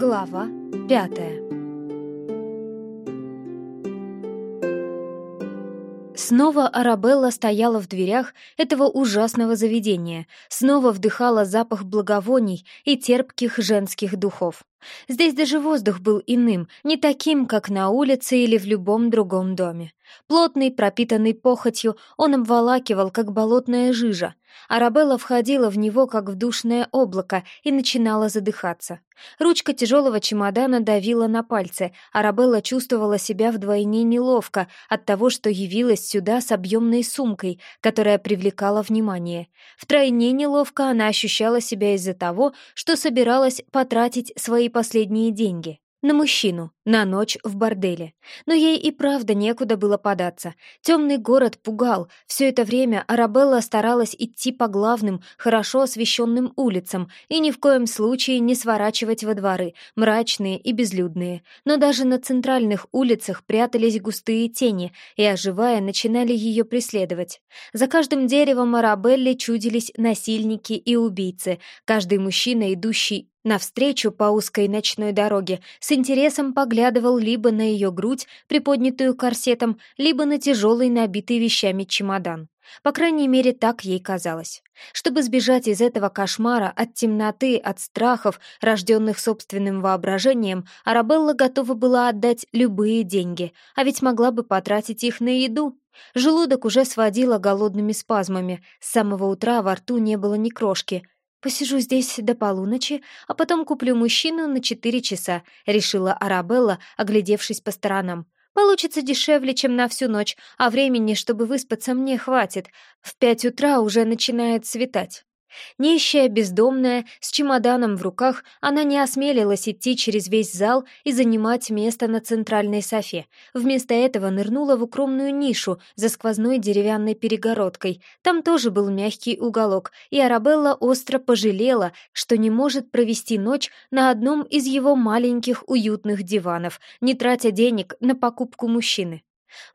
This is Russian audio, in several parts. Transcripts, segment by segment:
Глава пятая Снова Арабелла стояла в дверях этого ужасного заведения, снова вдыхала запах благовоний и терпких женских духов. Здесь даже воздух был иным, не таким, как на улице или в любом другом доме. Плотный, пропитанный похотью, он обволакивал, как болотная жижа. Арабелла входила в него, как в душное облако, и начинала задыхаться. Ручка тяжелого чемодана давила на пальцы. Арабелла чувствовала себя вдвойне неловко от того, что явилась сюда с объемной сумкой, которая привлекала внимание. Втройне неловко она ощущала себя из-за того, что собиралась потратить свои последние деньги. На мужчину, на ночь в борделе. Но ей и правда некуда было податься. Темный город пугал. Все это время Арабелла старалась идти по главным, хорошо освещенным улицам и ни в коем случае не сворачивать во дворы, мрачные и безлюдные. Но даже на центральных улицах прятались густые тени и, оживая, начинали ее преследовать. За каждым деревом Арабелле чудились насильники и убийцы. Каждый мужчина, идущий Навстречу по узкой ночной дороге с интересом поглядывал либо на ее грудь, приподнятую корсетом, либо на тяжелый, набитый вещами чемодан. По крайней мере, так ей казалось. Чтобы сбежать из этого кошмара, от темноты, от страхов, рожденных собственным воображением, Арабелла готова была отдать любые деньги, а ведь могла бы потратить их на еду. Желудок уже сводила голодными спазмами, с самого утра во рту не было ни крошки — «Посижу здесь до полуночи, а потом куплю мужчину на четыре часа», — решила Арабелла, оглядевшись по сторонам. «Получится дешевле, чем на всю ночь, а времени, чтобы выспаться, мне хватит. В пять утра уже начинает светать». Нищая, бездомная, с чемоданом в руках, она не осмелилась идти через весь зал и занимать место на центральной софе. Вместо этого нырнула в укромную нишу за сквозной деревянной перегородкой. Там тоже был мягкий уголок, и Арабелла остро пожалела, что не может провести ночь на одном из его маленьких уютных диванов, не тратя денег на покупку мужчины.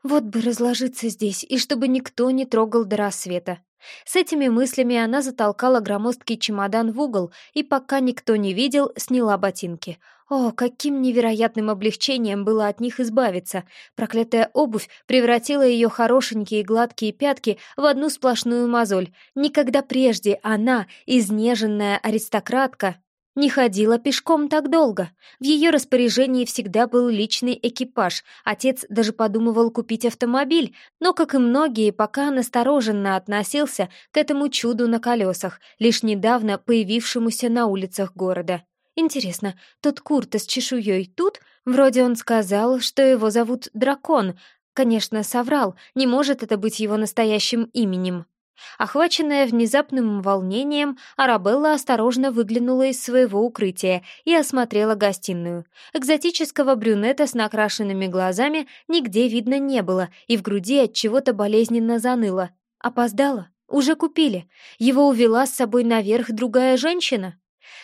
Вот бы разложиться здесь, и чтобы никто не трогал до рассвета. С этими мыслями она затолкала громоздкий чемодан в угол и, пока никто не видел, сняла ботинки. О, каким невероятным облегчением было от них избавиться! Проклятая обувь превратила ее хорошенькие гладкие пятки в одну сплошную мозоль. Никогда прежде она, изнеженная аристократка, не ходила пешком так долго. В ее распоряжении всегда был личный экипаж. Отец даже подумывал купить автомобиль, но, как и многие, пока настороженно относился к этому чуду на колесах, лишь недавно появившемуся на улицах города. Интересно, тот Курт с чешуей тут? Вроде он сказал, что его зовут Дракон. Конечно, соврал, не может это быть его настоящим именем. Охваченная внезапным волнением, Арабелла осторожно выглянула из своего укрытия и осмотрела гостиную. Экзотического брюнета с накрашенными глазами нигде видно не было, и в груди от чего-то болезненно заныло. Опоздала? Уже купили. Его увела с собой наверх другая женщина?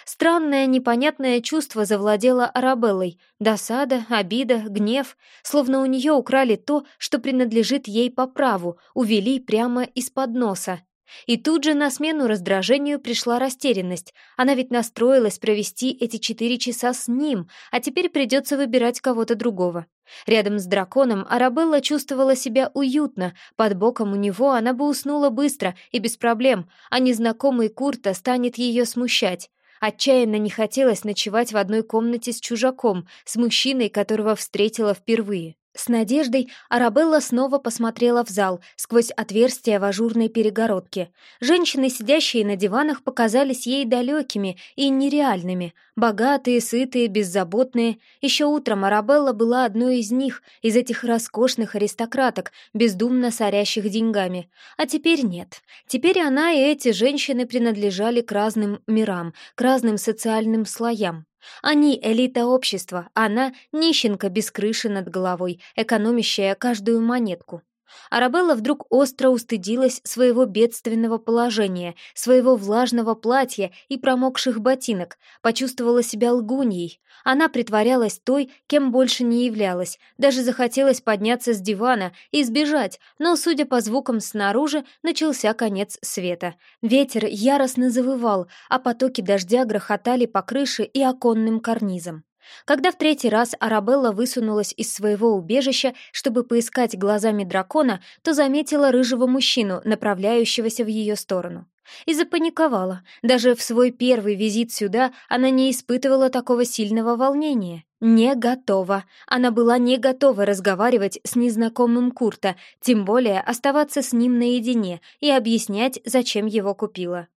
Странное, непонятное чувство завладело Арабеллой. Досада, обида, гнев. Словно у нее украли то, что принадлежит ей по праву, увели прямо из-под носа. И тут же на смену раздражению пришла растерянность. Она ведь настроилась провести эти четыре часа с ним, а теперь придется выбирать кого-то другого. Рядом с драконом Арабелла чувствовала себя уютно, под боком у него она бы уснула быстро и без проблем, а незнакомый Курта станет ее смущать. Отчаянно не хотелось ночевать в одной комнате с чужаком, с мужчиной, которого встретила впервые. С надеждой Арабелла снова посмотрела в зал сквозь отверстие в ажурной перегородке. Женщины, сидящие на диванах, показались ей далекими и нереальными. Богатые, сытые, беззаботные. Еще утром Арабелла была одной из них, из этих роскошных аристократок, бездумно сорящих деньгами. А теперь нет. Теперь она и эти женщины принадлежали к разным мирам, к разным социальным слоям. Они — элита общества, она — нищенка без крыши над головой, экономящая каждую монетку. Арабелла вдруг остро устыдилась своего бедственного положения, своего влажного платья и промокших ботинок, почувствовала себя лгуньей. Она притворялась той, кем больше не являлась, даже захотелось подняться с дивана и сбежать, но, судя по звукам снаружи, начался конец света. Ветер яростно завывал, а потоки дождя грохотали по крыше и оконным карнизам. Когда в третий раз Арабелла высунулась из своего убежища, чтобы поискать глазами дракона, то заметила рыжего мужчину, направляющегося в ее сторону. И запаниковала. Даже в свой первый визит сюда она не испытывала такого сильного волнения. Не готова. Она была не готова разговаривать с незнакомым Курта, тем более оставаться с ним наедине и объяснять, зачем его купила.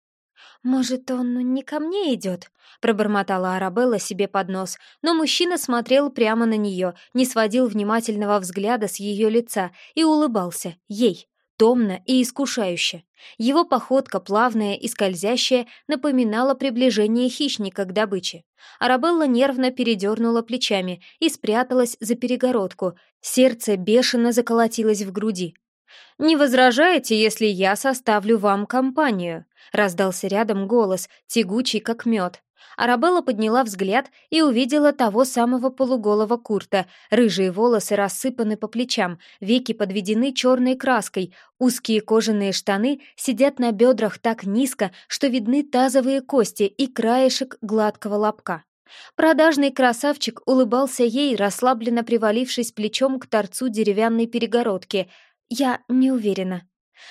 «Может, он не ко мне идет?» — пробормотала Арабелла себе под нос, но мужчина смотрел прямо на нее, не сводил внимательного взгляда с ее лица и улыбался ей, томно и искушающе. Его походка, плавная и скользящая, напоминала приближение хищника к добыче. Арабелла нервно передернула плечами и спряталась за перегородку. Сердце бешено заколотилось в груди. «Не возражаете, если я составлю вам компанию?» — раздался рядом голос, тягучий как мед. Арабелла подняла взгляд и увидела того самого полуголого Курта. Рыжие волосы рассыпаны по плечам, веки подведены черной краской, узкие кожаные штаны сидят на бедрах так низко, что видны тазовые кости и краешек гладкого лобка. Продажный красавчик улыбался ей, расслабленно привалившись плечом к торцу деревянной перегородки. «Я не уверена».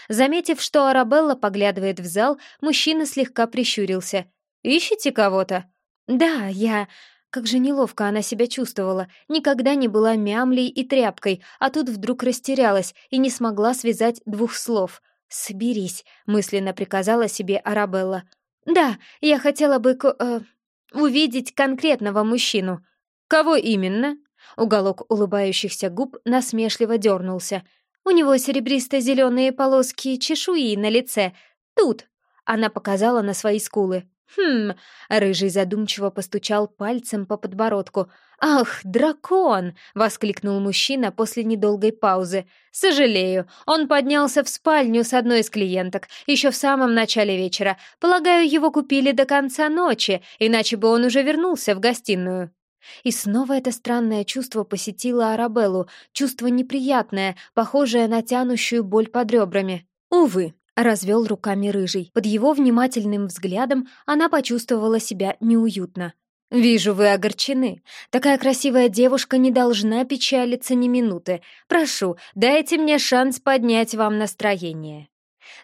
Заметив, что Арабелла поглядывает в зал, мужчина слегка прищурился. «Ищете кого-то?» «Да, я...» Как же неловко она себя чувствовала. Никогда не была мямлей и тряпкой, а тут вдруг растерялась и не смогла связать двух слов. «Соберись», — мысленно приказала себе Арабелла. «Да, я хотела бы э, увидеть конкретного мужчину». «Кого именно?» Уголок улыбающихся губ насмешливо дернулся. У него серебристо-зеленые полоски чешуи на лице. Тут!» Она показала на свои скулы. «Хм...» — Рыжий задумчиво постучал пальцем по подбородку. «Ах, дракон!» — воскликнул мужчина после недолгой паузы. «Сожалею, он поднялся в спальню с одной из клиенток еще в самом начале вечера. Полагаю, его купили до конца ночи, иначе бы он уже вернулся в гостиную». И снова это странное чувство посетило Арабеллу, чувство неприятное, похожее на тянущую боль под ребрами. Увы, развел руками рыжий. Под его внимательным взглядом она почувствовала себя неуютно. «Вижу, вы огорчены. Такая красивая девушка не должна печалиться ни минуты. Прошу, дайте мне шанс поднять вам настроение».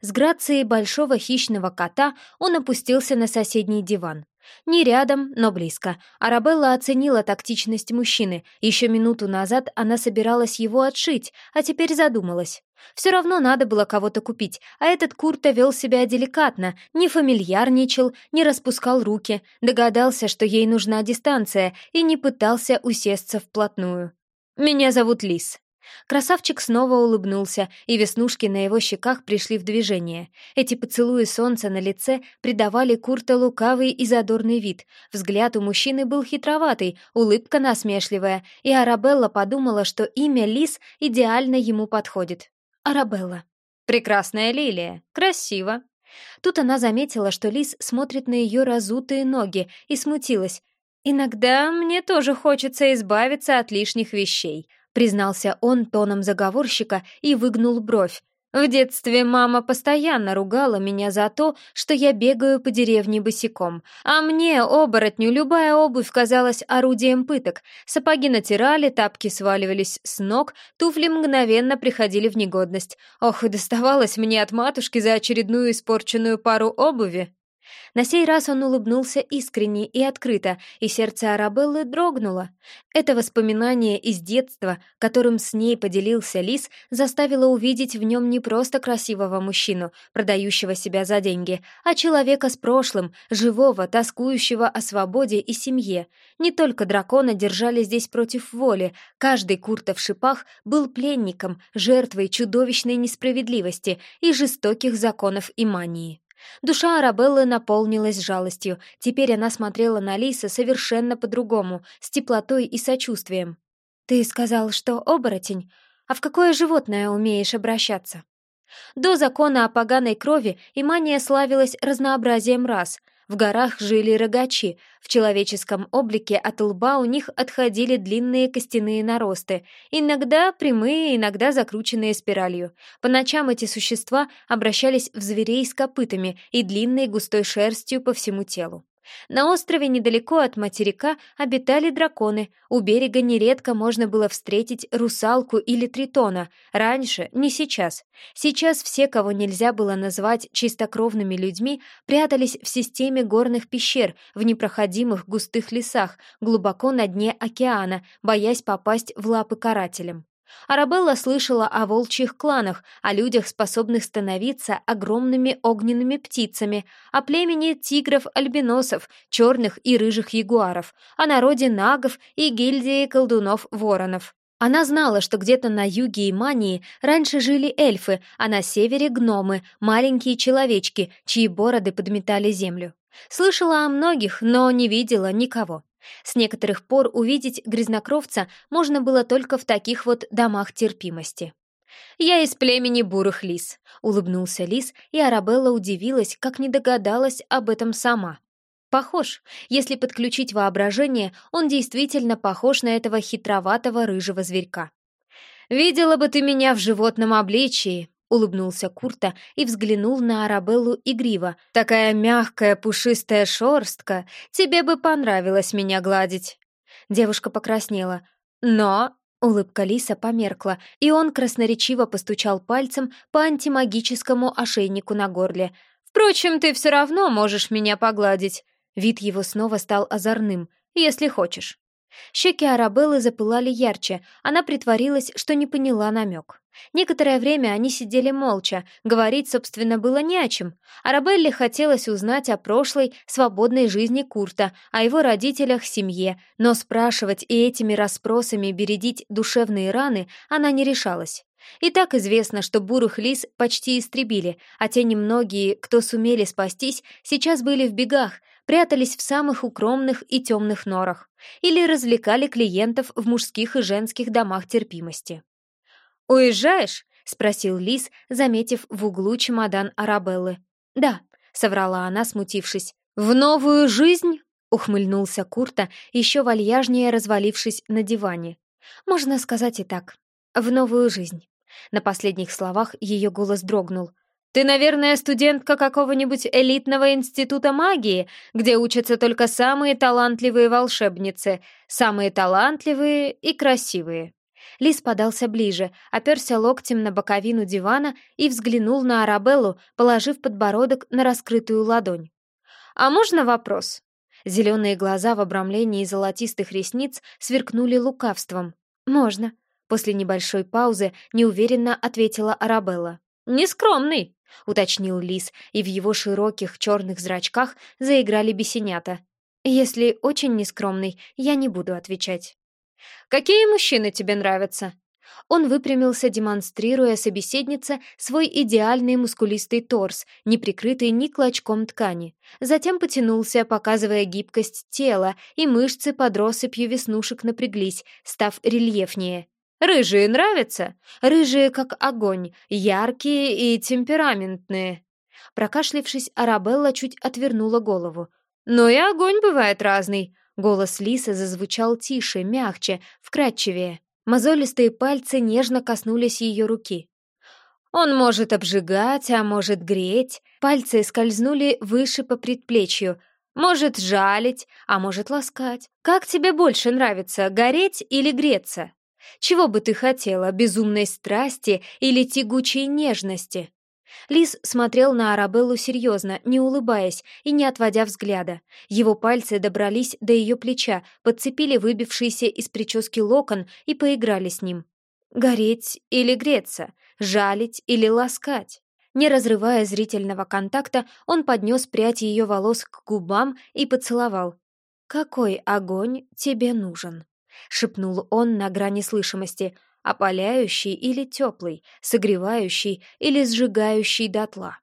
С грацией большого хищного кота он опустился на соседний диван. Не рядом, но близко. Арабелла оценила тактичность мужчины. Еще минуту назад она собиралась его отшить, а теперь задумалась. Все равно надо было кого-то купить, а этот Курта вел себя деликатно, не фамильярничал, не распускал руки, догадался, что ей нужна дистанция, и не пытался усесться вплотную. «Меня зовут Лис», Красавчик снова улыбнулся, и веснушки на его щеках пришли в движение. Эти поцелуи солнца на лице придавали Курта лукавый и задорный вид. Взгляд у мужчины был хитроватый, улыбка насмешливая, и Арабелла подумала, что имя Лис идеально ему подходит. Арабелла. Прекрасная лилия. Красиво. Тут она заметила, что Лис смотрит на ее разутые ноги и смутилась. «Иногда мне тоже хочется избавиться от лишних вещей», признался он тоном заговорщика и выгнул бровь. В детстве мама постоянно ругала меня за то, что я бегаю по деревне босиком, а мне, оборотню, любая обувь казалась орудием пыток. Сапоги натирали, тапки сваливались с ног, туфли мгновенно приходили в негодность. Ох, и доставалось мне от матушки за очередную испорченную пару обуви. На сей раз он улыбнулся искренне и открыто, и сердце Арабеллы дрогнуло. Это воспоминание из детства, которым с ней поделился Лис, заставило увидеть в нем не просто красивого мужчину, продающего себя за деньги, а человека с прошлым, живого, тоскующего о свободе и семье. Не только дракона держали здесь против воли, каждый Курта в шипах был пленником, жертвой чудовищной несправедливости и жестоких законов и мании. Душа Арабеллы наполнилась жалостью. Теперь она смотрела на Лиса совершенно по-другому, с теплотой и сочувствием. «Ты сказал, что оборотень? А в какое животное умеешь обращаться?» До закона о поганой крови Имания славилась разнообразием рас — в горах жили рогачи, в человеческом облике от лба у них отходили длинные костяные наросты, иногда прямые, иногда закрученные спиралью. По ночам эти существа обращались в зверей с копытами и длинной густой шерстью по всему телу. На острове недалеко от материка обитали драконы. У берега нередко можно было встретить русалку или тритона. Раньше, не сейчас. Сейчас все, кого нельзя было назвать чистокровными людьми, прятались в системе горных пещер в непроходимых густых лесах, глубоко на дне океана, боясь попасть в лапы карателям. Арабелла слышала о волчьих кланах, о людях, способных становиться огромными огненными птицами, о племени тигров-альбиносов, черных и рыжих ягуаров, о народе нагов и гильдии колдунов-воронов. Она знала, что где-то на юге Имании раньше жили эльфы, а на севере — гномы, маленькие человечки, чьи бороды подметали землю. Слышала о многих, но не видела никого. С некоторых пор увидеть грязнокровца можно было только в таких вот домах терпимости. «Я из племени бурых лис», — улыбнулся лис, и Арабелла удивилась, как не догадалась об этом сама. Похож. Если подключить воображение, он действительно похож на этого хитроватого рыжего зверька. «Видела бы ты меня в животном обличии», — улыбнулся Курта и взглянул на Арабеллу игриво. «Такая мягкая пушистая шорстка! Тебе бы понравилось меня гладить!» Девушка покраснела. «Но...» — улыбка Лиса померкла, и он красноречиво постучал пальцем по антимагическому ошейнику на горле. «Впрочем, ты все равно можешь меня погладить!» Вид его снова стал озорным, если хочешь. Щеки Арабеллы запылали ярче, она притворилась, что не поняла намек. Некоторое время они сидели молча, говорить, собственно, было не о чем. Арабелле хотелось узнать о прошлой, свободной жизни Курта, о его родителях, семье, но спрашивать и этими расспросами бередить душевные раны она не решалась. И так известно, что бурых лис почти истребили, а те немногие, кто сумели спастись, сейчас были в бегах, прятались в самых укромных и темных норах или развлекали клиентов в мужских и женских домах терпимости. «Уезжаешь?» — спросил Лис, заметив в углу чемодан Арабеллы. «Да», — соврала она, смутившись. «В новую жизнь?» — ухмыльнулся Курта, еще вальяжнее развалившись на диване. «Можно сказать и так. В новую жизнь». На последних словах ее голос дрогнул. «Ты, наверное, студентка какого-нибудь элитного института магии, где учатся только самые талантливые волшебницы, самые талантливые и красивые». Лис подался ближе, оперся локтем на боковину дивана и взглянул на Арабеллу, положив подбородок на раскрытую ладонь. «А можно вопрос?» Зеленые глаза в обрамлении золотистых ресниц сверкнули лукавством. «Можно», — после небольшой паузы неуверенно ответила Арабелла. «Нескромный», — уточнил Лис, и в его широких черных зрачках заиграли бесенята. «Если очень нескромный, я не буду отвечать». «Какие мужчины тебе нравятся?» Он выпрямился, демонстрируя собеседнице свой идеальный мускулистый торс, не прикрытый ни клочком ткани. Затем потянулся, показывая гибкость тела, и мышцы под россыпью веснушек напряглись, став рельефнее. «Рыжие нравятся? Рыжие, как огонь, яркие и темпераментные». Прокашлившись, Арабелла чуть отвернула голову. «Но и огонь бывает разный. Голос Лисы зазвучал тише, мягче, вкрадчивее. Мозолистые пальцы нежно коснулись ее руки. Он может обжигать, а может греть. Пальцы скользнули выше по предплечью. Может жалить, а может ласкать. Как тебе больше нравится, гореть или греться? Чего бы ты хотела, безумной страсти или тягучей нежности? Лис смотрел на Арабеллу серьезно, не улыбаясь и не отводя взгляда. Его пальцы добрались до ее плеча, подцепили выбившийся из прически локон и поиграли с ним. Гореть или греться, жалить или ласкать. Не разрывая зрительного контакта, он поднес прядь ее волос к губам и поцеловал. «Какой огонь тебе нужен?» — шепнул он на грани слышимости — опаляющий или теплый, согревающий или сжигающий дотла.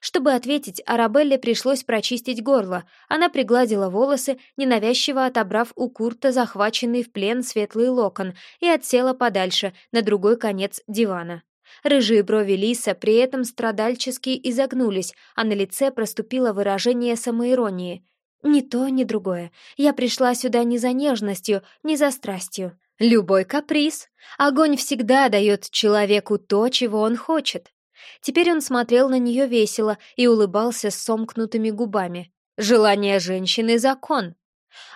Чтобы ответить, Арабелле пришлось прочистить горло. Она пригладила волосы, ненавязчиво отобрав у Курта захваченный в плен светлый локон, и отсела подальше, на другой конец дивана. Рыжие брови Лиса при этом страдальчески изогнулись, а на лице проступило выражение самоиронии. «Ни то, ни другое. Я пришла сюда не за нежностью, не за страстью. Любой каприз. Огонь всегда дает человеку то, чего он хочет. Теперь он смотрел на нее весело и улыбался с сомкнутыми губами. Желание женщины — закон.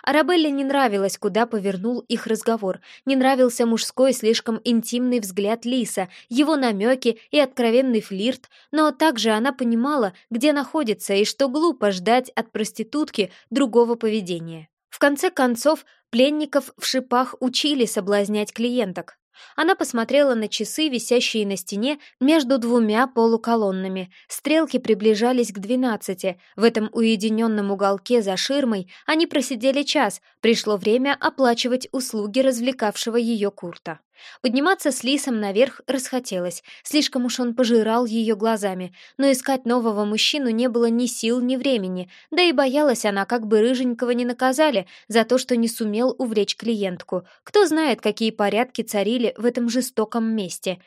Арабелле не нравилось, куда повернул их разговор, не нравился мужской слишком интимный взгляд Лиса, его намеки и откровенный флирт, но также она понимала, где находится и что глупо ждать от проститутки другого поведения. В конце концов, пленников в шипах учили соблазнять клиенток. Она посмотрела на часы, висящие на стене между двумя полуколоннами. Стрелки приближались к двенадцати. В этом уединенном уголке за ширмой они просидели час. Пришло время оплачивать услуги развлекавшего ее Курта. Подниматься с Лисом наверх расхотелось, слишком уж он пожирал ее глазами, но искать нового мужчину не было ни сил, ни времени, да и боялась она, как бы рыженького не наказали за то, что не сумел увлечь клиентку. Кто знает, какие порядки царили в этом жестоком месте.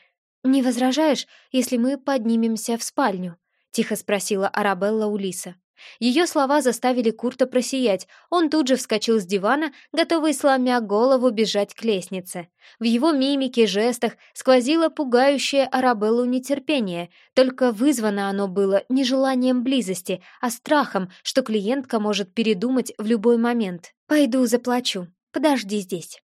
«Не возражаешь, если мы поднимемся в спальню?» — тихо спросила Арабелла у Лиса. Ее слова заставили Курта просиять. Он тут же вскочил с дивана, готовый, сломя голову, бежать к лестнице. В его мимике, жестах сквозило пугающее Арабеллу нетерпение, только вызвано оно было не желанием близости, а страхом, что клиентка может передумать в любой момент. «Пойду заплачу. Подожди здесь».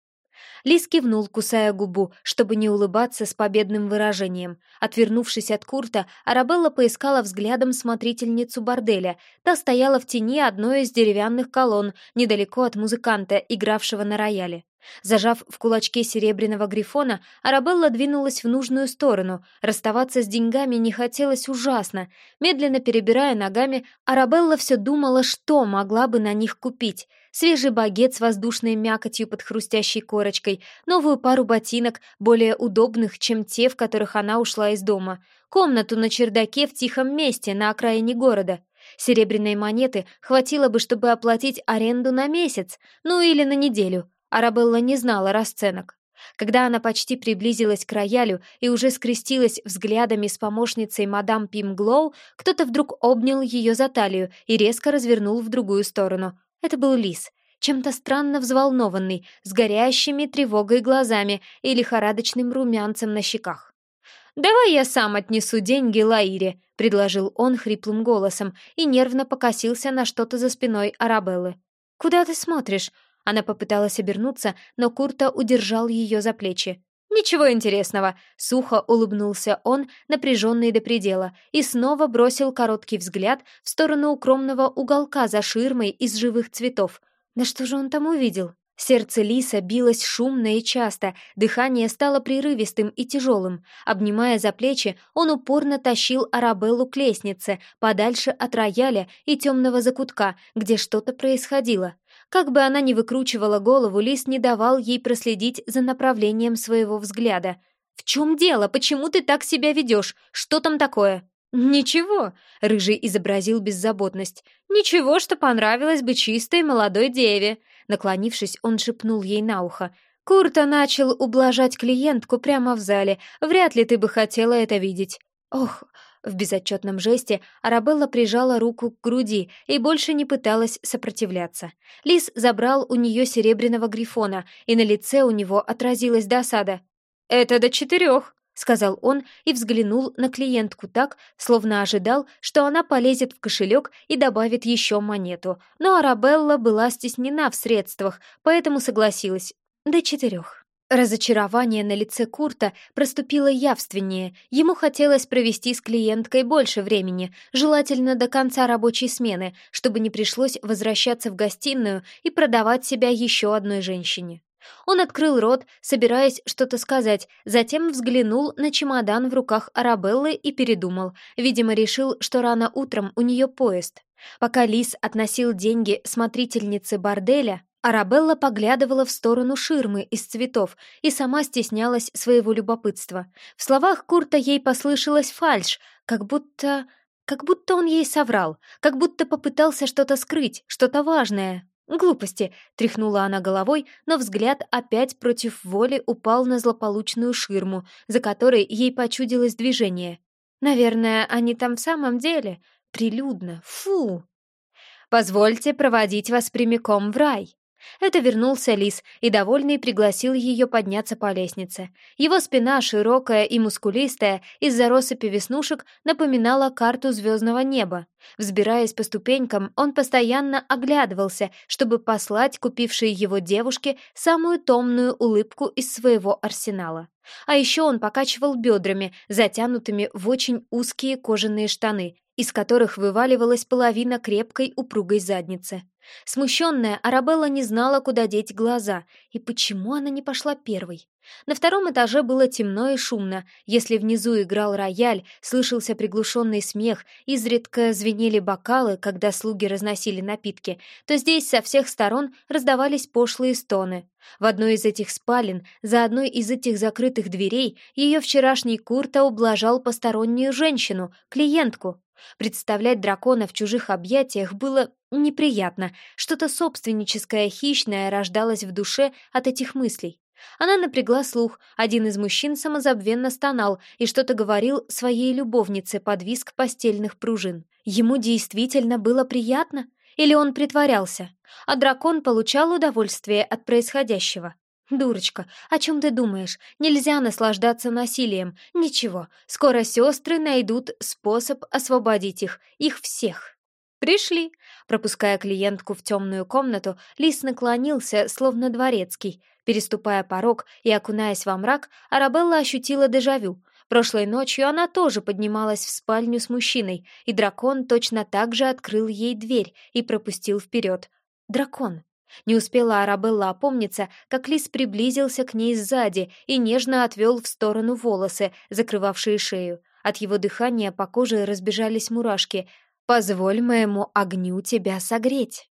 Лис кивнул, кусая губу, чтобы не улыбаться с победным выражением. Отвернувшись от Курта, Арабелла поискала взглядом смотрительницу борделя. Та стояла в тени одной из деревянных колонн, недалеко от музыканта, игравшего на рояле. Зажав в кулачке серебряного грифона, Арабелла двинулась в нужную сторону. Расставаться с деньгами не хотелось ужасно. Медленно перебирая ногами, Арабелла все думала, что могла бы на них купить свежий багет с воздушной мякотью под хрустящей корочкой, новую пару ботинок, более удобных, чем те, в которых она ушла из дома, комнату на чердаке в тихом месте на окраине города. Серебряной монеты хватило бы, чтобы оплатить аренду на месяц, ну или на неделю. Арабелла не знала расценок. Когда она почти приблизилась к роялю и уже скрестилась взглядами с помощницей мадам Пимглоу, кто-то вдруг обнял ее за талию и резко развернул в другую сторону. Это был лис, чем-то странно взволнованный, с горящими тревогой глазами и лихорадочным румянцем на щеках. «Давай я сам отнесу деньги Лаире», — предложил он хриплым голосом и нервно покосился на что-то за спиной Арабеллы. «Куда ты смотришь?» Она попыталась обернуться, но Курта удержал ее за плечи. «Ничего интересного», — сухо улыбнулся он, напряженный до предела, и снова бросил короткий взгляд в сторону укромного уголка за ширмой из живых цветов. Да что же он там увидел? Сердце Лиса билось шумно и часто, дыхание стало прерывистым и тяжелым. Обнимая за плечи, он упорно тащил Арабеллу к лестнице, подальше от рояля и темного закутка, где что-то происходило. Как бы она ни выкручивала голову, Лис не давал ей проследить за направлением своего взгляда. «В чем дело? Почему ты так себя ведешь? Что там такое?» «Ничего», — Рыжий изобразил беззаботность. «Ничего, что понравилось бы чистой молодой деве». Наклонившись, он шепнул ей на ухо. «Курта начал ублажать клиентку прямо в зале. Вряд ли ты бы хотела это видеть». «Ох, в безотчетном жесте Арабелла прижала руку к груди и больше не пыталась сопротивляться. Лис забрал у нее серебряного грифона, и на лице у него отразилась досада. «Это до четырех», — сказал он и взглянул на клиентку так, словно ожидал, что она полезет в кошелек и добавит еще монету. Но Арабелла была стеснена в средствах, поэтому согласилась. «До четырех». Разочарование на лице Курта проступило явственнее. Ему хотелось провести с клиенткой больше времени, желательно до конца рабочей смены, чтобы не пришлось возвращаться в гостиную и продавать себя еще одной женщине. Он открыл рот, собираясь что-то сказать, затем взглянул на чемодан в руках Арабеллы и передумал. Видимо, решил, что рано утром у нее поезд. Пока Лис относил деньги смотрительнице борделя, Арабелла поглядывала в сторону ширмы из цветов и сама стеснялась своего любопытства. В словах Курта ей послышалась фальшь, как будто... как будто он ей соврал, как будто попытался что-то скрыть, что-то важное. «Глупости!» — тряхнула она головой, но взгляд опять против воли упал на злополучную ширму, за которой ей почудилось движение. «Наверное, они там в самом деле. Прилюдно. Фу!» «Позвольте проводить вас прямиком в рай», Это вернулся лис и, довольный, пригласил ее подняться по лестнице. Его спина, широкая и мускулистая, из-за россыпи веснушек, напоминала карту звездного неба. Взбираясь по ступенькам, он постоянно оглядывался, чтобы послать купившей его девушке самую томную улыбку из своего арсенала. А еще он покачивал бедрами, затянутыми в очень узкие кожаные штаны, из которых вываливалась половина крепкой упругой задницы. Смущенная, Арабелла не знала, куда деть глаза, и почему она не пошла первой. На втором этаже было темно и шумно. Если внизу играл рояль, слышался приглушенный смех, изредка звенели бокалы, когда слуги разносили напитки, то здесь со всех сторон раздавались пошлые стоны. В одной из этих спален, за одной из этих закрытых дверей, ее вчерашний Курта ублажал постороннюю женщину, клиентку. Представлять дракона в чужих объятиях было неприятно, что-то собственническое, хищное рождалось в душе от этих мыслей. Она напрягла слух, один из мужчин самозабвенно стонал и что-то говорил своей любовнице под виск постельных пружин. Ему действительно было приятно? Или он притворялся? А дракон получал удовольствие от происходящего? «Дурочка, о чем ты думаешь? Нельзя наслаждаться насилием. Ничего, скоро сестры найдут способ освободить их, их всех». «Пришли!» Пропуская клиентку в темную комнату, Лис наклонился, словно дворецкий. Переступая порог и окунаясь во мрак, Арабелла ощутила дежавю. Прошлой ночью она тоже поднималась в спальню с мужчиной, и дракон точно так же открыл ей дверь и пропустил вперед. Дракон. Не успела Арабелла опомниться, как лис приблизился к ней сзади и нежно отвел в сторону волосы, закрывавшие шею. От его дыхания по коже разбежались мурашки. «Позволь моему огню тебя согреть».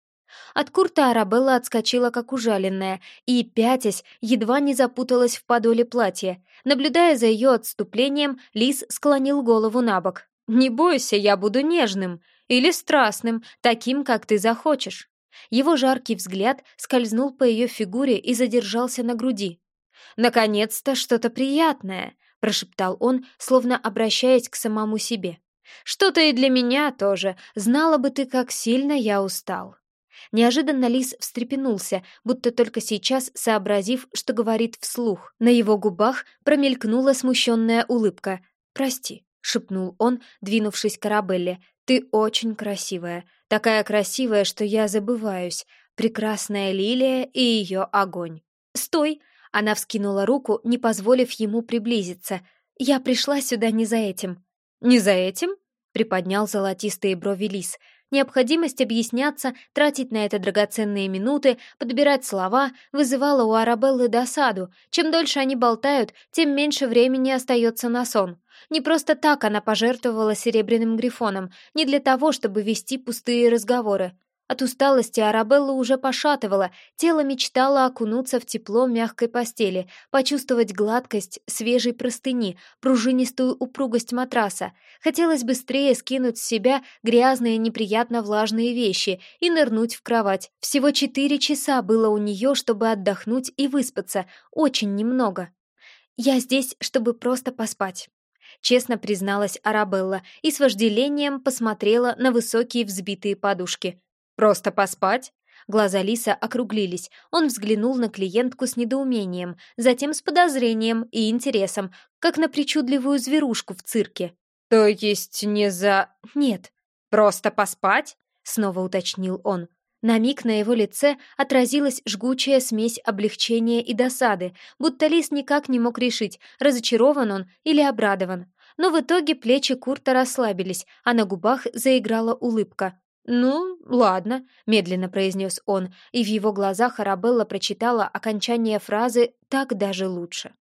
От Курта Арабелла отскочила, как ужаленная, и, пятясь, едва не запуталась в подоле платья. Наблюдая за ее отступлением, лис склонил голову на бок. «Не бойся, я буду нежным или страстным, таким, как ты захочешь». Его жаркий взгляд скользнул по ее фигуре и задержался на груди. «Наконец-то что-то приятное!» — прошептал он, словно обращаясь к самому себе. «Что-то и для меня тоже. Знала бы ты, как сильно я устал». Неожиданно лис встрепенулся, будто только сейчас сообразив, что говорит вслух. На его губах промелькнула смущенная улыбка. «Прости», — шепнул он, двинувшись к Арабелле. «Ты очень красивая. Такая красивая, что я забываюсь. Прекрасная лилия и ее огонь». «Стой!» — она вскинула руку, не позволив ему приблизиться. «Я пришла сюда не за этим». «Не за этим?» — приподнял золотистые брови лис — Необходимость объясняться, тратить на это драгоценные минуты, подбирать слова вызывала у Арабеллы досаду. Чем дольше они болтают, тем меньше времени остается на сон. Не просто так она пожертвовала серебряным грифоном, не для того, чтобы вести пустые разговоры. От усталости Арабелла уже пошатывала, тело мечтало окунуться в тепло мягкой постели, почувствовать гладкость свежей простыни, пружинистую упругость матраса. Хотелось быстрее скинуть с себя грязные, неприятно влажные вещи и нырнуть в кровать. Всего четыре часа было у нее, чтобы отдохнуть и выспаться, очень немного. «Я здесь, чтобы просто поспать», — честно призналась Арабелла и с вожделением посмотрела на высокие взбитые подушки — «Просто поспать?» Глаза Лиса округлились. Он взглянул на клиентку с недоумением, затем с подозрением и интересом, как на причудливую зверушку в цирке. «То есть не за...» «Нет». «Просто поспать?» — снова уточнил он. На миг на его лице отразилась жгучая смесь облегчения и досады, будто лис никак не мог решить, разочарован он или обрадован. Но в итоге плечи Курта расслабились, а на губах заиграла улыбка. «Ну, ладно», — медленно произнес он, и в его глазах Арабелла прочитала окончание фразы «так даже лучше».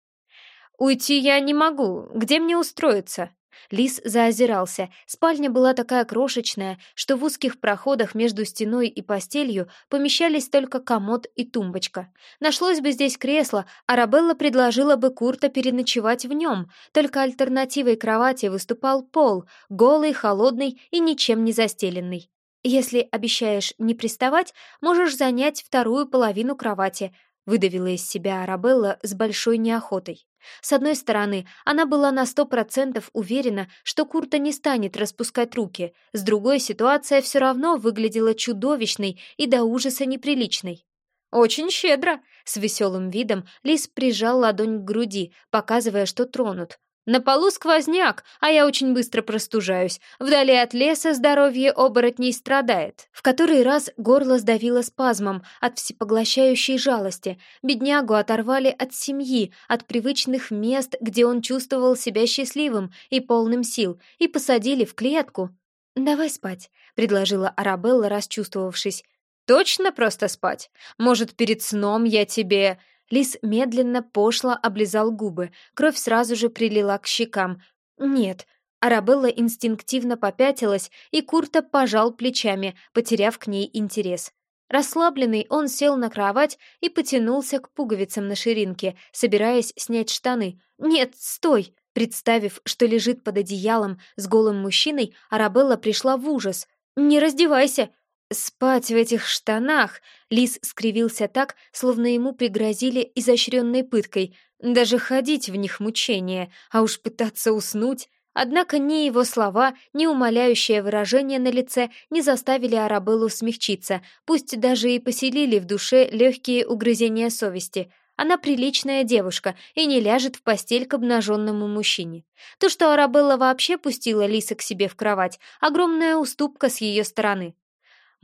«Уйти я не могу. Где мне устроиться?» Лис заозирался. Спальня была такая крошечная, что в узких проходах между стеной и постелью помещались только комод и тумбочка. Нашлось бы здесь кресло, Арабелла предложила бы Курта переночевать в нем, только альтернативой кровати выступал пол, голый, холодный и ничем не застеленный. «Если обещаешь не приставать, можешь занять вторую половину кровати», выдавила из себя Арабелла с большой неохотой. С одной стороны, она была на сто процентов уверена, что Курта не станет распускать руки, с другой ситуация все равно выглядела чудовищной и до ужаса неприличной. «Очень щедро!» С веселым видом Лис прижал ладонь к груди, показывая, что тронут. «На полу сквозняк, а я очень быстро простужаюсь. Вдали от леса здоровье оборотней страдает». В который раз горло сдавило спазмом от всепоглощающей жалости. Беднягу оторвали от семьи, от привычных мест, где он чувствовал себя счастливым и полным сил, и посадили в клетку. «Давай спать», — предложила Арабелла, расчувствовавшись. «Точно просто спать? Может, перед сном я тебе...» Лис медленно, пошло облизал губы, кровь сразу же прилила к щекам. «Нет». Арабелла инстинктивно попятилась, и Курта пожал плечами, потеряв к ней интерес. Расслабленный, он сел на кровать и потянулся к пуговицам на ширинке, собираясь снять штаны. «Нет, стой!» Представив, что лежит под одеялом с голым мужчиной, Арабелла пришла в ужас. «Не раздевайся!» Спать в этих штанах Лис скривился так, словно ему пригрозили изощренной пыткой. Даже ходить в них мучение, а уж пытаться уснуть. Однако ни его слова, ни умоляющее выражение на лице не заставили Арабеллу смягчиться, пусть даже и поселили в душе легкие угрызения совести — она приличная девушка и не ляжет в постель к обнаженному мужчине. То, что Арабелла вообще пустила Лиса к себе в кровать, огромная уступка с ее стороны.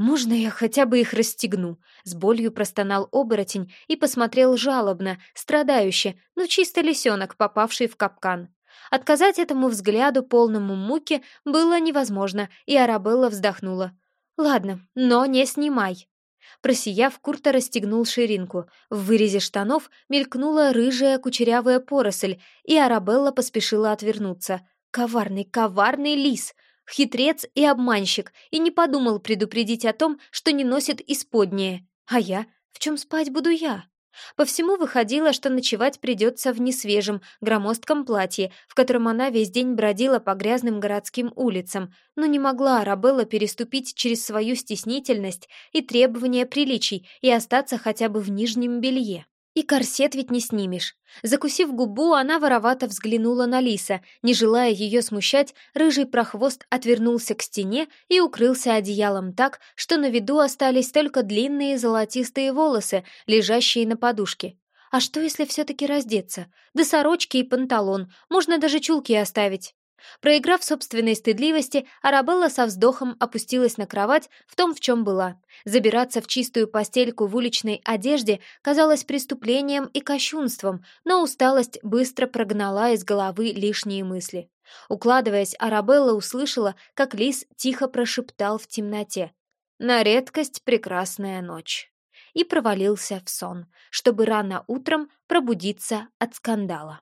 «Можно я хотя бы их расстегну?» С болью простонал оборотень и посмотрел жалобно, страдающе, но чисто лисенок, попавший в капкан. Отказать этому взгляду, полному муки, было невозможно, и Арабелла вздохнула. «Ладно, но не снимай». Просияв, Курта расстегнул ширинку. В вырезе штанов мелькнула рыжая кучерявая поросль, и Арабелла поспешила отвернуться. «Коварный, коварный лис!» Хитрец и обманщик, и не подумал предупредить о том, что не носит исподнее. А я? В чем спать буду я? По всему выходило, что ночевать придется в несвежем, громоздком платье, в котором она весь день бродила по грязным городским улицам, но не могла Арабелла переступить через свою стеснительность и требования приличий и остаться хотя бы в нижнем белье. И корсет ведь не снимешь. Закусив губу, она воровато взглянула на Лиса. Не желая ее смущать, рыжий прохвост отвернулся к стене и укрылся одеялом так, что на виду остались только длинные золотистые волосы, лежащие на подушке. А что, если все-таки раздеться? Да сорочки и панталон, можно даже чулки оставить. Проиграв собственной стыдливости, Арабелла со вздохом опустилась на кровать в том, в чем была. Забираться в чистую постельку в уличной одежде казалось преступлением и кощунством, но усталость быстро прогнала из головы лишние мысли. Укладываясь, Арабелла услышала, как лис тихо прошептал в темноте. «На редкость прекрасная ночь» и провалился в сон, чтобы рано утром пробудиться от скандала.